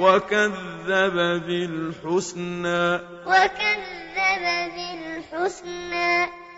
وكذب بالحسنى. وكذب بالحسنى.